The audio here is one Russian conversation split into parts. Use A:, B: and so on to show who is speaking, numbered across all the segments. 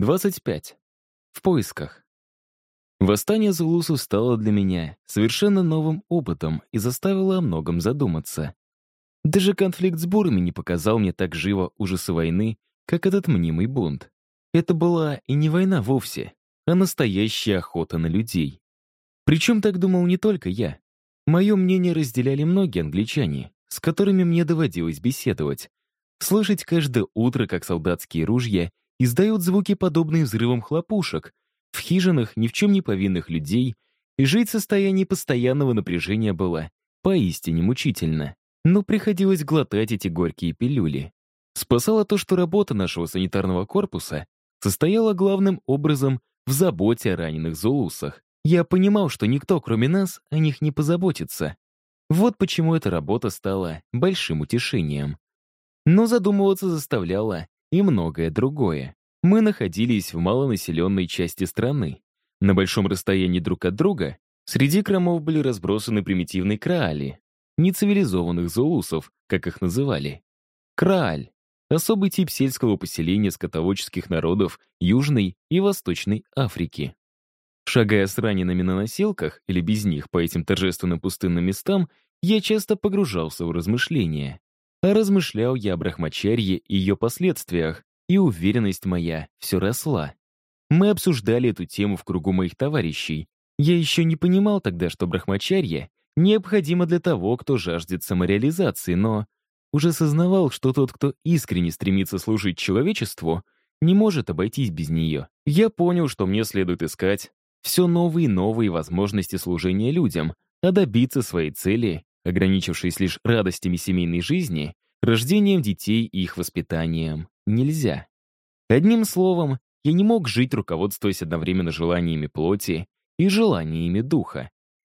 A: 25. В поисках. Восстание зулусов стало для меня совершенно новым опытом и заставило о многом задуматься. Даже конфликт с бурами не показал мне так живо ужасы войны, как этот мнимый бунт. Это была и не война вовсе, а настоящая охота на людей. Причем так думал не только я. Мое мнение разделяли многие англичане, с которыми мне доводилось беседовать. Слышать каждое утро, как солдатские ружья издают звуки, подобные взрывам хлопушек, в хижинах ни в чем не повинных людей, и жить в состоянии постоянного напряжения было поистине мучительно. Но приходилось глотать эти горькие пилюли. Спасало то, что работа нашего санитарного корпуса состояла главным образом в заботе о раненых зулусах. Я понимал, что никто, кроме нас, о них не позаботится. Вот почему эта работа стала большим утешением. Но задумываться заставляла и многое другое. Мы находились в малонаселенной части страны. На большом расстоянии друг от друга среди кромов были разбросаны примитивные краали, нецивилизованных зулусов, как их называли. Крааль — особый тип сельского поселения скотоводческих народов Южной и Восточной Африки. Шагая с ранеными на носилках или без них по этим торжественным пустынным местам, я часто погружался в размышления. А размышлял я о брахмачарье и ее последствиях, и уверенность моя все росла. Мы обсуждали эту тему в кругу моих товарищей. Я еще не понимал тогда, что брахмачарье необходимо для того, кто жаждет самореализации, но уже сознавал, что тот, кто искренне стремится служить человечеству, не может обойтись без нее. Я понял, что мне следует искать все новые и новые возможности служения людям, а добиться своей цели ограничившись лишь радостями семейной жизни, рождением детей и их воспитанием, нельзя. Одним словом, я не мог жить, руководствуясь одновременно желаниями плоти и желаниями духа.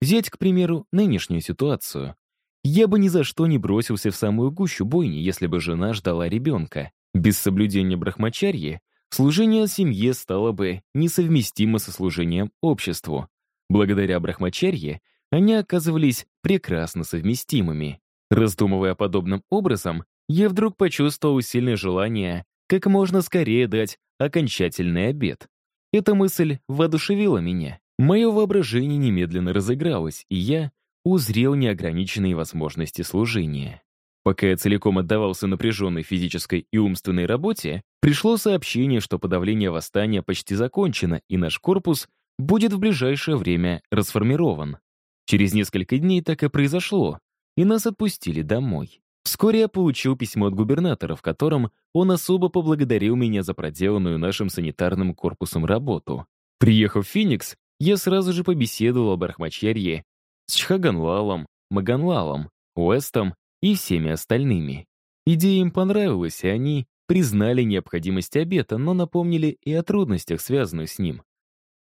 A: Взять, к примеру, нынешнюю ситуацию. Я бы ни за что не бросился в самую гущу бойни, если бы жена ждала ребенка. Без соблюдения брахмачарьи служение семье стало бы несовместимо со служением обществу. Благодаря брахмачарье они оказывались прекрасно совместимыми. Раздумывая подобным образом, я вдруг почувствовал сильное желание как можно скорее дать окончательный обед. Эта мысль воодушевила меня. Мое воображение немедленно разыгралось, и я узрел неограниченные возможности служения. Пока я целиком отдавался напряженной физической и умственной работе, пришло сообщение, что подавление восстания почти закончено, и наш корпус будет в ближайшее время расформирован. Через несколько дней так и произошло, и нас отпустили домой. Вскоре я получил письмо от губернатора, в котором он особо поблагодарил меня за проделанную нашим санитарным корпусом работу. Приехав в Феникс, я сразу же побеседовал об Архмачарье с Чхаганлалом, Маганлалом, Уэстом и всеми остальными. Идея им понравилась, и они признали необходимость обета, но напомнили и о трудностях, связанных с ним.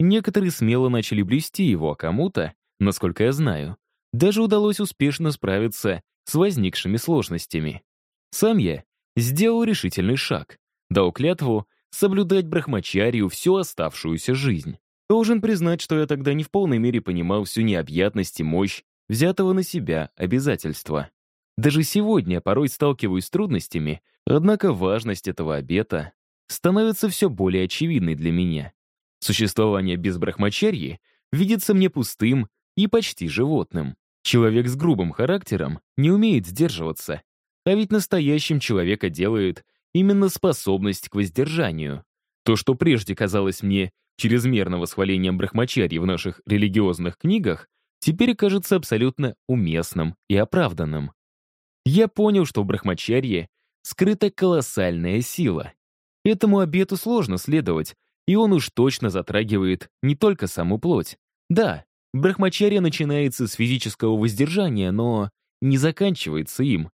A: Некоторые смело начали блюсти его, а кому-то Насколько я знаю, даже удалось успешно справиться с возникшими сложностями. Сам я сделал решительный шаг, дал клятву соблюдать брахмачарию всю оставшуюся жизнь. Должен признать, что я тогда не в полной мере понимал всю необъятность и мощь взятого на себя обязательства. Даже сегодня порой сталкиваюсь с трудностями, однако важность этого обета становится все более очевидной для меня. Существование без брахмачарьи видится мне пустым и почти животным. Человек с грубым характером не умеет сдерживаться, а ведь настоящим человека делает именно способность к воздержанию. То, что прежде казалось мне чрезмерно восхвалением брахмачарьи в наших религиозных книгах, теперь кажется абсолютно уместным и оправданным. Я понял, что в брахмачарье скрыта колоссальная сила. Этому обету сложно следовать, и он уж точно затрагивает не только саму плоть. Да, Брахмачарья начинается с физического воздержания, но не заканчивается им.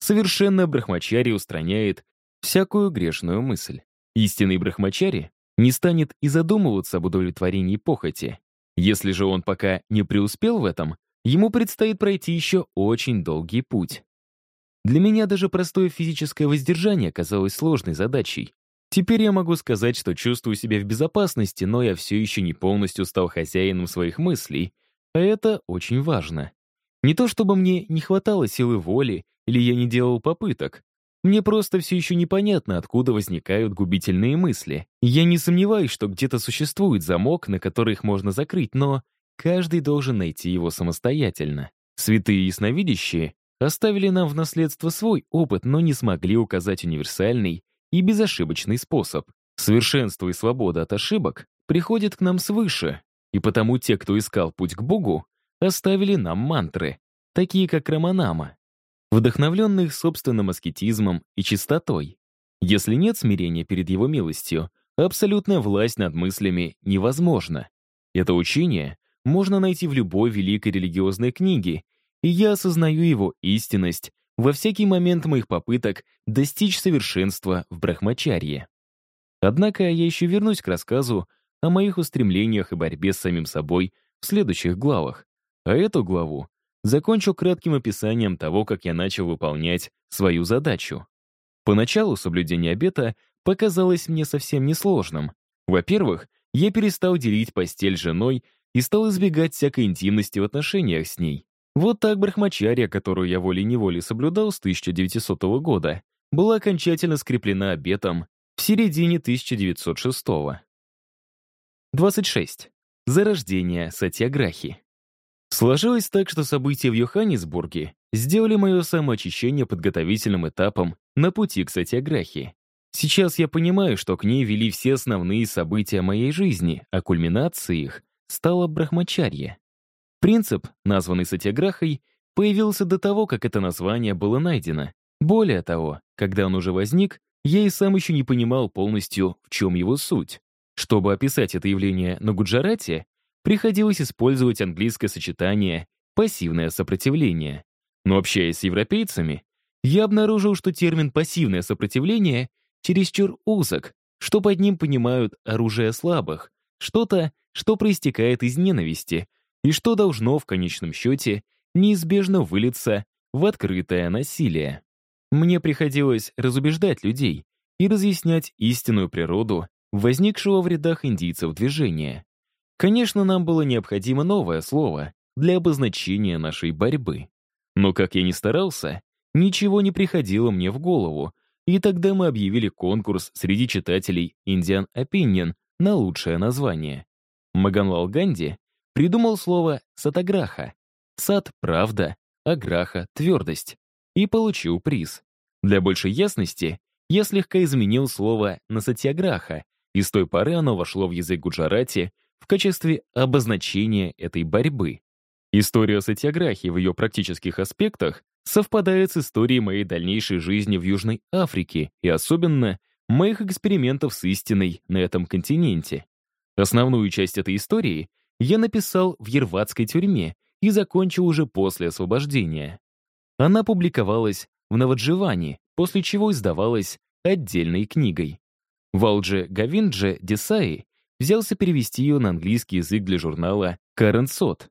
A: Совершенно брахмачарья устраняет всякую грешную мысль. Истинный брахмачари не станет и задумываться об удовлетворении похоти. Если же он пока не преуспел в этом, ему предстоит пройти еще очень долгий путь. Для меня даже простое физическое воздержание казалось сложной задачей. Теперь я могу сказать, что чувствую себя в безопасности, но я все еще не полностью стал хозяином своих мыслей, а это очень важно. Не то чтобы мне не хватало силы воли или я не делал попыток. Мне просто все еще непонятно, откуда возникают губительные мысли. Я не сомневаюсь, что где-то существует замок, на который их можно закрыть, но каждый должен найти его самостоятельно. Святые ясновидящие оставили нам в наследство свой опыт, но не смогли указать универсальный и безошибочный способ. Совершенство и свобода от ошибок приходят к нам свыше, и потому те, кто искал путь к Богу, оставили нам мантры, такие как Раманама, вдохновленных собственным аскетизмом и чистотой. Если нет смирения перед его милостью, абсолютная власть над мыслями невозможна. Это учение можно найти в любой великой религиозной книге, и я осознаю его истинность во всякий момент моих попыток достичь совершенства в брахмачарье. Однако я еще вернусь к рассказу о моих устремлениях и борьбе с самим собой в следующих главах. А эту главу закончу кратким описанием того, как я начал выполнять свою задачу. Поначалу соблюдение обета показалось мне совсем несложным. Во-первых, я перестал делить постель с женой и стал избегать всякой интимности в отношениях с ней. Вот так брахмачария, которую я волей-неволей соблюдал с 1900 года, была окончательно скреплена обетом в середине 1906 -го. 26. Зарождение сатьяграхи. Сложилось так, что события в Йоханнесбурге сделали мое самоочищение подготовительным этапом на пути к сатьяграхи. Сейчас я понимаю, что к ней вели все основные события моей жизни, а кульминацией их стало брахмачарье. Принцип, названный сатьяграхой, появился до того, как это название было найдено. Более того, когда он уже возник, я и сам еще не понимал полностью, в чем его суть. Чтобы описать это явление на Гуджарате, приходилось использовать английское сочетание «пассивное сопротивление». Но общаясь с европейцами, я обнаружил, что термин «пассивное сопротивление» чересчур узок, что под ним понимают оружие слабых, что-то, что проистекает из ненависти, и что должно в конечном счете неизбежно вылиться в открытое насилие. Мне приходилось разубеждать людей и разъяснять истинную природу возникшего в рядах индийцев движения. Конечно, нам было необходимо новое слово для обозначения нашей борьбы. Но как я ни старался, ничего не приходило мне в голову, и тогда мы объявили конкурс среди читателей Indian Opinion на лучшее название. Маганлал Ганди придумал слово «сатаграха» — «сад» — «правда», «аграха» — «твердость» и получил приз. Для большей ясности я слегка изменил слово на «сатьяграха», и с той поры оно вошло в язык Гуджарати в качестве обозначения этой борьбы. История сатьяграхи в ее практических аспектах совпадает с историей моей дальнейшей жизни в Южной Африке и особенно моих экспериментов с истиной на этом континенте. Основную часть этой истории я написал в Ерватской тюрьме и закончил уже после освобождения. Она публиковалась в Навадживане, после чего издавалась отдельной книгой. Валджи Гавинджи Десаи взялся перевести ее на английский язык для журнала Current Sot.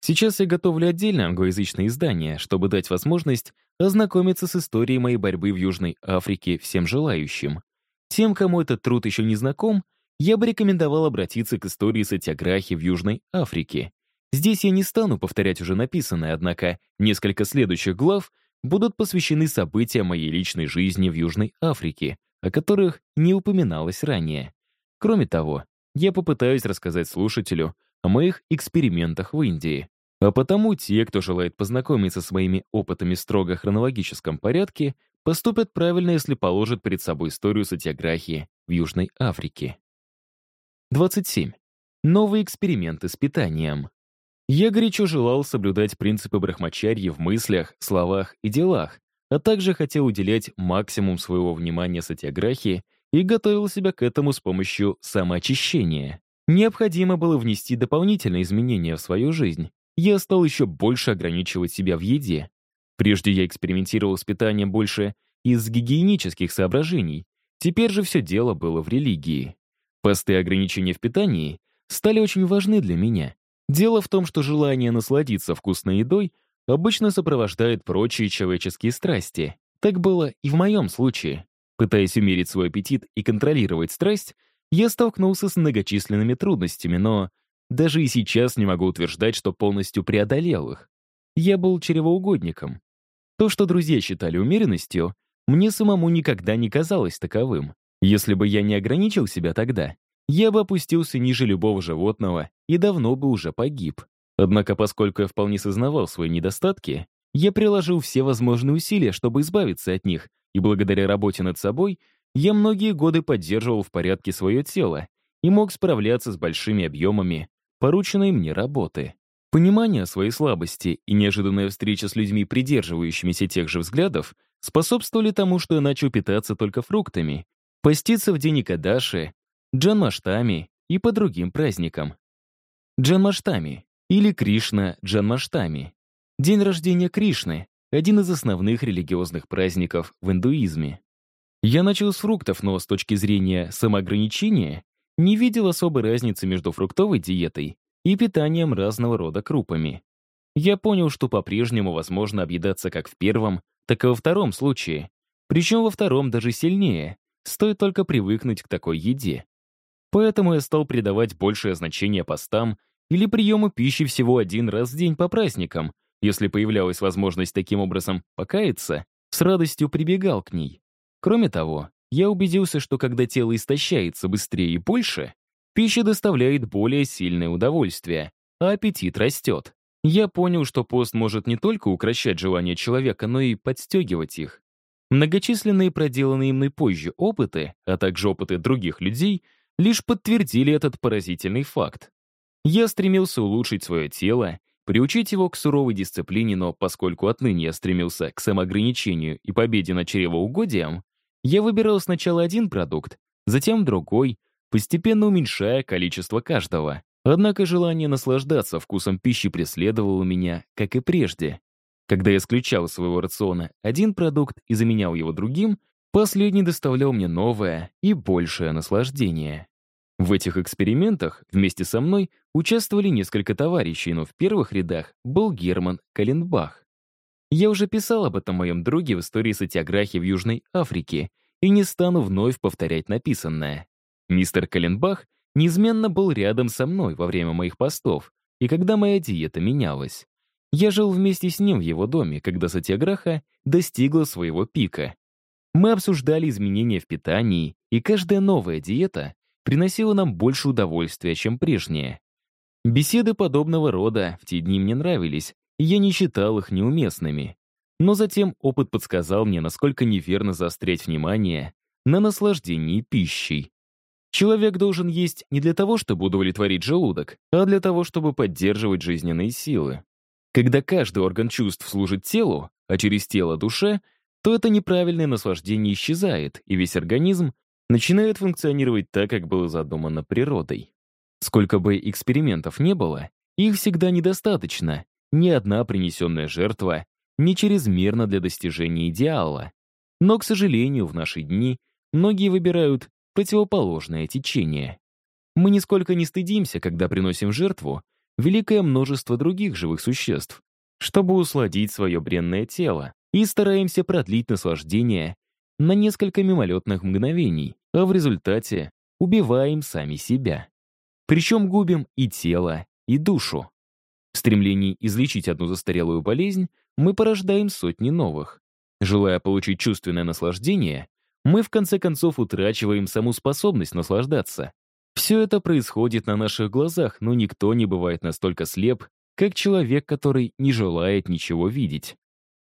A: Сейчас я готовлю отдельное англоязычное издание, чтобы дать возможность ознакомиться с историей моей борьбы в Южной Африке всем желающим. Тем, кому этот труд еще не знаком, я бы рекомендовал обратиться к истории сатиаграхи в Южной Африке. Здесь я не стану повторять уже написанное, однако несколько следующих глав будут посвящены событиям моей личной жизни в Южной Африке, о которых не упоминалось ранее. Кроме того, я попытаюсь рассказать слушателю о моих экспериментах в Индии. А потому те, кто желает познакомиться с моими опытами строго хронологическом порядке, поступят правильно, если положат перед собой историю сатиаграхии в Южной Африке. 27. Новые эксперименты с питанием. Я горячо желал соблюдать принципы брахмачарьи в мыслях, словах и делах, а также хотел уделять максимум своего внимания сатиаграхе и готовил себя к этому с помощью самоочищения. Необходимо было внести дополнительные изменения в свою жизнь. Я стал еще больше ограничивать себя в еде. Прежде я экспериментировал с питанием больше из гигиенических соображений. Теперь же все дело было в религии. Посты ограничения в питании стали очень важны для меня. Дело в том, что желание насладиться вкусной едой обычно сопровождает прочие человеческие страсти. Так было и в моем случае. Пытаясь умерить свой аппетит и контролировать страсть, я столкнулся с многочисленными трудностями, но даже и сейчас не могу утверждать, что полностью преодолел их. Я был чревоугодником. То, что друзья считали умеренностью, мне самому никогда не казалось таковым. Если бы я не ограничил себя тогда, я бы опустился ниже любого животного и давно бы уже погиб. Однако, поскольку я вполне сознавал свои недостатки, я приложил все возможные усилия, чтобы избавиться от них, и благодаря работе над собой я многие годы поддерживал в порядке свое тело и мог справляться с большими объемами порученной мне работы. Понимание своей слабости и неожиданная встреча с людьми, придерживающимися тех же взглядов, способствовали тому, что я начал питаться только фруктами, поститься в день Икадаши, Джанмаштами и по другим праздникам. Джанмаштами или Кришна Джанмаштами. День рождения Кришны — один из основных религиозных праздников в индуизме. Я начал с фруктов, но с точки зрения самоограничения не видел особой разницы между фруктовой диетой и питанием разного рода крупами. Я понял, что по-прежнему возможно объедаться как в первом, так и во втором случае. Причем во втором даже сильнее, стоит только привыкнуть к такой еде. Поэтому я стал придавать большее значение постам или приему пищи всего один раз в день по праздникам. Если появлялась возможность таким образом покаяться, с радостью прибегал к ней. Кроме того, я убедился, что когда тело истощается быстрее и больше, Пища доставляет более сильное удовольствие, а аппетит растет. Я понял, что пост может не только укращать желания человека, но и подстегивать их. Многочисленные проделанные мной позже опыты, а также опыты других людей, лишь подтвердили этот поразительный факт. Я стремился улучшить свое тело, приучить его к суровой дисциплине, но поскольку отныне я стремился к самоограничению и победе над чревоугодием, я выбирал сначала один продукт, затем другой, постепенно уменьшая количество каждого. Однако желание наслаждаться вкусом пищи преследовало меня, как и прежде. Когда я исключал из своего рациона один продукт и заменял его другим, последний доставлял мне новое и большее наслаждение. В этих экспериментах вместе со мной участвовали несколько товарищей, но в первых рядах был Герман Каленбах. Я уже писал об этом моем друге в истории сатиографии в Южной Африке и не стану вновь повторять написанное. Мистер Каленбах неизменно был рядом со мной во время моих постов и когда моя диета менялась. Я жил вместе с ним в его доме, когда сатиаграха достигла своего пика. Мы обсуждали изменения в питании, и каждая новая диета приносила нам больше удовольствия, чем прежняя. Беседы подобного рода в те дни мне нравились, и я не считал их неуместными. Но затем опыт подсказал мне, насколько неверно заострять внимание на наслаждении пищей. Человек должен есть не для того, чтобы удовлетворить желудок, а для того, чтобы поддерживать жизненные силы. Когда каждый орган чувств служит телу, а через тело — душе, то это неправильное наслаждение исчезает, и весь организм начинает функционировать так, как было задумано природой. Сколько бы экспериментов не было, их всегда недостаточно. Ни одна принесенная жертва не чрезмерна для достижения идеала. Но, к сожалению, в наши дни многие выбирают противоположное течение. Мы нисколько не стыдимся, когда приносим жертву великое множество других живых существ, чтобы усладить свое бренное тело, и стараемся продлить наслаждение на несколько мимолетных мгновений, а в результате убиваем сами себя. Причем губим и тело, и душу. В стремлении излечить одну застарелую болезнь мы порождаем сотни новых. Желая получить чувственное наслаждение, мы в конце концов утрачиваем саму способность наслаждаться. Все это происходит на наших глазах, но никто не бывает настолько слеп, как человек, который не желает ничего видеть.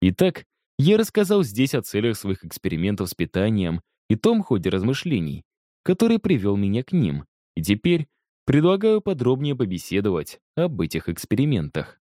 A: Итак, я рассказал здесь о целях своих экспериментов с питанием и том ходе размышлений, который привел меня к ним, и теперь предлагаю подробнее побеседовать об этих экспериментах.